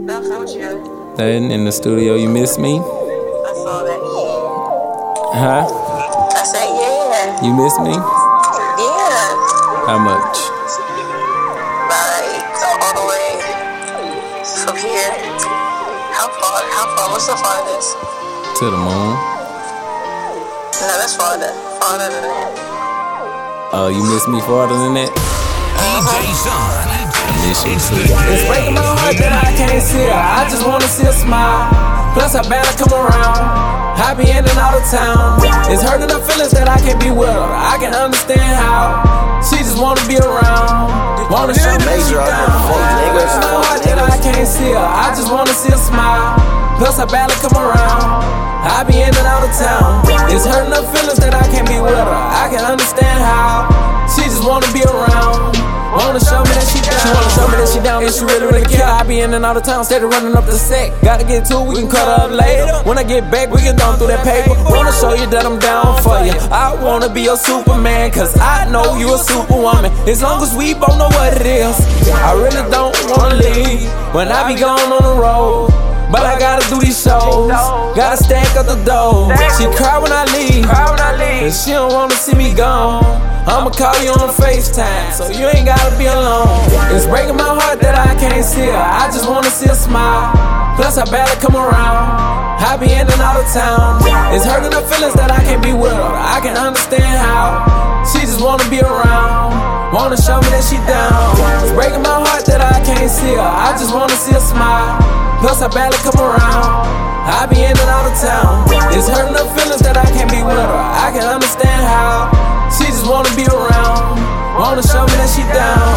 Nothing with you. Nothing in the studio. You miss me? I saw that. Huh? I said, yeah. You miss me? Yeah. How much? Like, all the way from here. How far? How far? What's the farthest? To the moon. No, that's farther. Farther than that. Oh, you miss me farther than that? Uh-huh. DJ Son. Miss you. It's breaking my heart that I just wanna see a smile. Plus, I better come around. I be in and out of town. It's hurting her feelings that I can't be with her. I can understand how. She just wanna be around. Wanna show me that she Major out down. niggas, fuck heart that I can't see her. I just wanna see her smile. Plus, I better come around. I be in and out of town. It's hurting her feelings that she down, and she really, really care. I be in and out of town, steady running up the set. Gotta get to we can cut up later. When I get back, we can thumb through that paper. Wanna show you that I'm down for you. I wanna be your Superman, cause I know you a superwoman. As long as we both know what it is. I really don't wanna leave when I be gone on the road. But I gotta do these shows. Gotta stack up the dough. She cry when I leave. And she don't wanna see me gone. I'ma call you on FaceTime, so you ain't gotta be alone. It's breaking my see her smile. Plus, I better come around. I be in and out of town. It's hurting her feelings that I can't be with her. I can understand how. She just wanna be around. Wanna show me that she down. It's breaking my heart that I can't see her. I just wanna see her smile. Plus, I barely come around. I be in and out of town. It's hurting her feelings that I can't be with her. I can understand how. She just wanna be around. Wanna show me that she down.